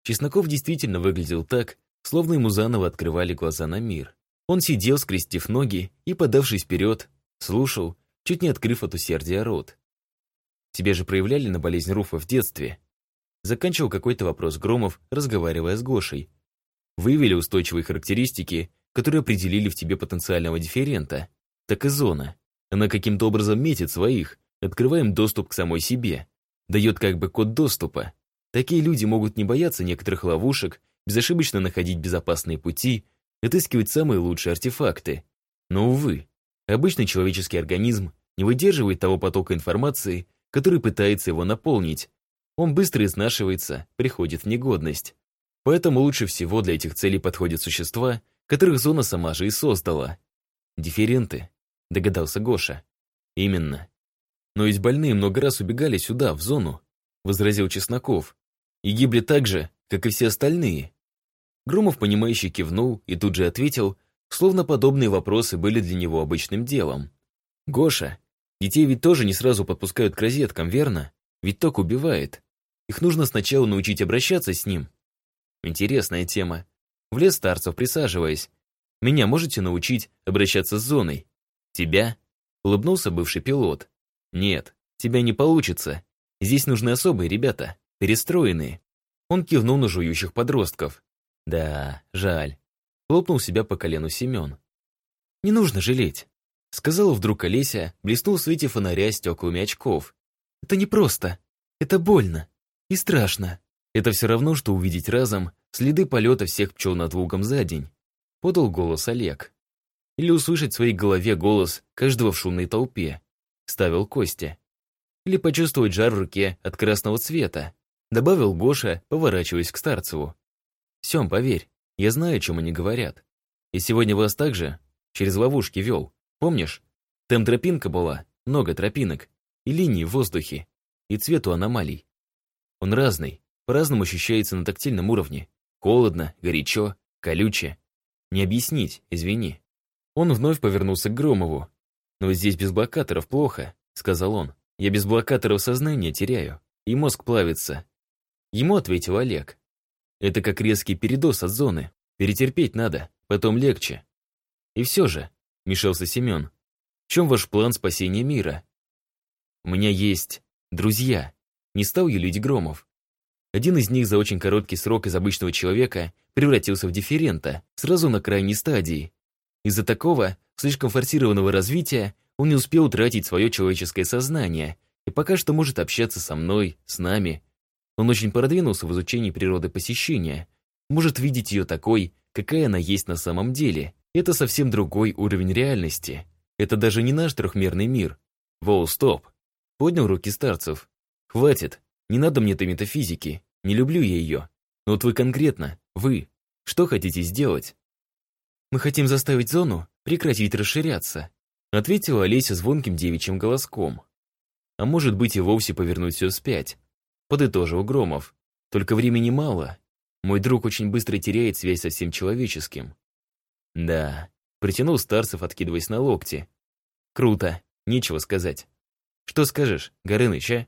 Чесноков действительно выглядел так, словно ему заново открывали глаза на мир. Он сидел, скрестив ноги и, подавшись вперед, слушал, чуть не открыв от усердия рот. Тебе же проявляли на болезнь Руфа в детстве? Заканчивал какой-то вопрос Громов, разговаривая с Гошей. Выявили устойчивые характеристики, которые определили в тебе потенциального дифферента. Так и зона. Она каким-то образом метит своих, открывая им доступ к самой себе. Дает как бы код доступа. Такие люди могут не бояться некоторых ловушек, безошибочно находить безопасные пути, отыскивать самые лучшие артефакты. Но, увы, обычный человеческий организм не выдерживает того потока информации, который пытается его наполнить. Он быстро изнашивается, приходит в негодность. Поэтому лучше всего для этих целей подходят существа, которых зона сама же и создала. Дифференты, догадался Гоша. Именно. Но ведь больные много раз убегали сюда, в зону, возразил Чесноков. И гибли так же, как и все остальные. Громов, понимающе кивнул и тут же ответил, словно подобные вопросы были для него обычным делом. «Гоша, детей ведь тоже не сразу подпускают к розеткам, верно? Ведь ток убивает. Их нужно сначала научить обращаться с ним». Интересная тема. В лес старцев присаживаясь. «Меня можете научить обращаться с зоной?» «Тебя?» — улыбнулся бывший пилот. «Нет, тебя не получится. Здесь нужны особые ребята, перестроенные». Он кивнул на жующих подростков. Да, жаль. Хлопнул себя по колену Семен. Не нужно жалеть. Сказала вдруг Олеся, блеснул в свете фонаря стеклами очков. Это не просто. Это больно. И страшно. Это все равно, что увидеть разом следы полета всех пчел над лугом за день. Подал голос Олег. Или услышать в своей голове голос каждого в шумной толпе. Ставил Костя. Или почувствовать жар в руке от красного цвета. Добавил Гоша, поворачиваясь к Старцеву. Сем, поверь, я знаю, о чем они говорят. И сегодня вас также через ловушки вел. Помнишь? Там тропинка была, много тропинок, и линии в воздухе, и цвет у аномалий. Он разный, по-разному ощущается на тактильном уровне. Холодно, горячо, колюче. Не объяснить, извини. Он вновь повернулся к Громову. «Но здесь без блокаторов плохо», — сказал он. «Я без блокаторов сознание теряю, и мозг плавится». Ему ответил Олег. Это как резкий передоз от зоны. Перетерпеть надо, потом легче. И все же, мешался Семен, в чем ваш план спасения мира? У меня есть друзья. Не стал юлить Громов. Один из них за очень короткий срок из обычного человека превратился в дифферента, сразу на крайней стадии. Из-за такого, слишком форсированного развития, он не успел утратить свое человеческое сознание и пока что может общаться со мной, с нами, он очень продвинулся в изучении природы посещения, может видеть ее такой, какая она есть на самом деле. Это совсем другой уровень реальности. Это даже не наш трехмерный мир. Воу, стоп. Поднял руки старцев. Хватит. Не надо мне этой метафизики. Не люблю я ее. Но вот вы конкретно, вы, что хотите сделать? Мы хотим заставить зону прекратить расширяться, ответила Олеся звонким девичьим голоском. А может быть и вовсе повернуть все вспять, Подытожил Громов. Только времени мало. Мой друг очень быстро теряет связь со всем человеческим. Да, притянул Старцев, откидываясь на локти. Круто, нечего сказать. Что скажешь, Горыныч, а?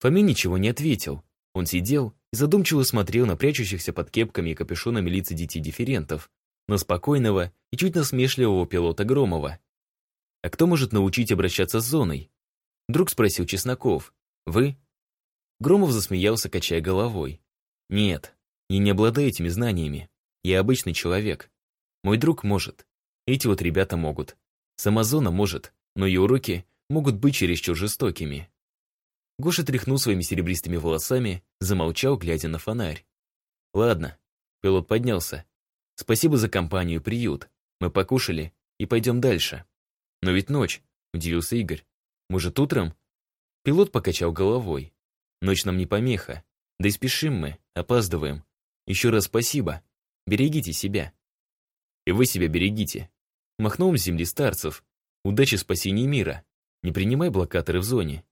Фоми ничего не ответил. Он сидел и задумчиво смотрел на прячущихся под кепками и капюшонами лица детей-дифферентов, на спокойного и чуть насмешливого пилота Громова. «А кто может научить обращаться с зоной?» Вдруг спросил Чесноков. «Вы?» Громов засмеялся, качая головой. «Нет, я не обладаю этими знаниями. Я обычный человек. Мой друг может. Эти вот ребята могут. Сама зона может, но ее уроки могут быть чересчур жестокими». Гоша тряхнул своими серебристыми волосами, замолчал, глядя на фонарь. «Ладно». Пилот поднялся. «Спасибо за компанию приют. Мы покушали и пойдем дальше». «Но ведь ночь», — удивился Игорь. «Может, утром?» Пилот покачал головой. Ночь нам не помеха. Да и спешим мы, опаздываем. Еще раз спасибо. Берегите себя. И вы себя берегите. Махнул с земли старцев. Удачи спасения мира. Не принимай блокаторы в зоне.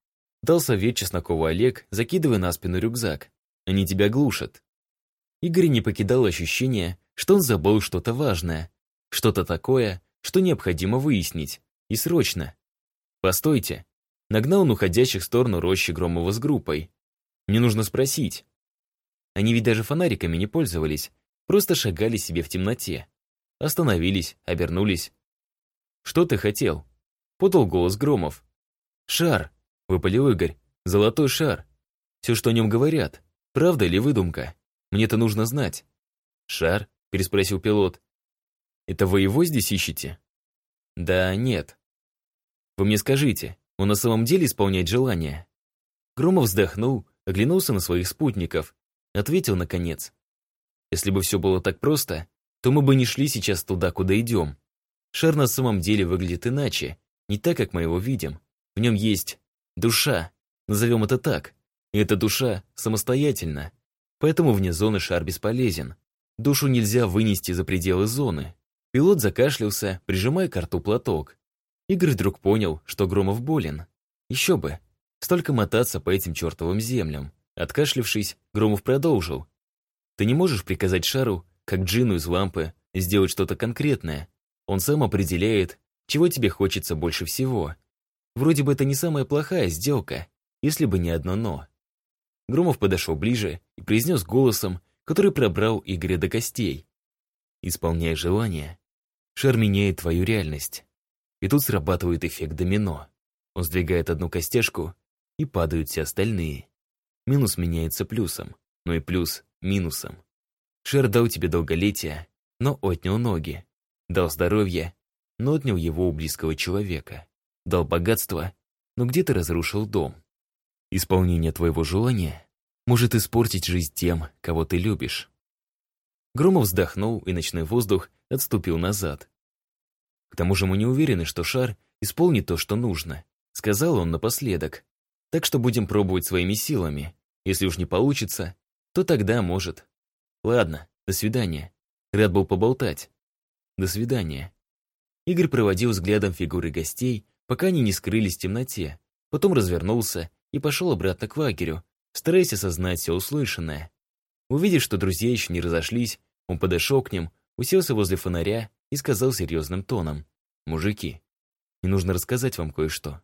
Дал совет Чеснокову Олег, закидывая на спину рюкзак. Они тебя глушат. Игорь не покидал ощущение, что он забыл что-то важное. Что-то такое, что необходимо выяснить. И срочно. Постойте. Нагнал он уходящих в сторону рощи Громова с группой. Мне нужно спросить. Они ведь даже фонариками не пользовались, просто шагали себе в темноте. Остановились, обернулись. «Что ты хотел?» Подал голос Громов. «Шар!» — выпалил Игорь. «Золотой шар! Все, что о нем говорят, правда или выдумка? Мне-то нужно знать». «Шар?» — переспросил пилот. «Это вы его здесь ищете?» «Да нет». «Вы мне скажите, он на самом деле исполняет желание?» Громов вздохнул, оглянулся на своих спутников, ответил наконец. «Если бы все было так просто, то мы бы не шли сейчас туда, куда идем. Шар на самом деле выглядит иначе, не так, как мы его видим. В нем есть душа, назовем это так. И эта душа самостоятельна. Поэтому вне зоны шар бесполезен. Душу нельзя вынести за пределы зоны. Пилот закашлялся, прижимая к рту платок. Игорь вдруг понял, что Громов болен. Еще бы. Столько мотаться по этим чертовым землям. Откашлившись, Громов продолжил. Ты не можешь приказать шару, как джину из лампы, сделать что-то конкретное. Он сам определяет, чего тебе хочется больше всего. Вроде бы это не самая плохая сделка, если бы не одно «но». Громов подошел ближе и произнес голосом, который пробрал Игоря до костей. «Исполняй желание. Шар меняет твою реальность. И тут срабатывает эффект домино. Он сдвигает одну костяшку, и падают все остальные. Минус меняется плюсом, но и плюс — минусом. Шар дал тебе долголетие, но отнял ноги. Дал здоровье, но отнял его у близкого человека. Дал богатство, но где-то разрушил дом. Исполнение твоего желания может испортить жизнь тем, кого ты любишь. Громов вздохнул, и ночной воздух отступил назад. К тому же мы не уверены, что шар исполнит то, что нужно, сказал он напоследок. Так что будем пробовать своими силами. Если уж не получится, то тогда может. Ладно, до свидания. Рад был поболтать. До свидания. Игорь проводил взглядом фигуры гостей, пока они не скрылись в темноте, потом развернулся и пошел обратно к лагерю, стараясь осознать все услышанное. Увидев, что друзья еще не разошлись, он подошел к ним, уселся возле фонаря и сказал серьезным тоном. «Мужики, мне нужно рассказать вам кое-что.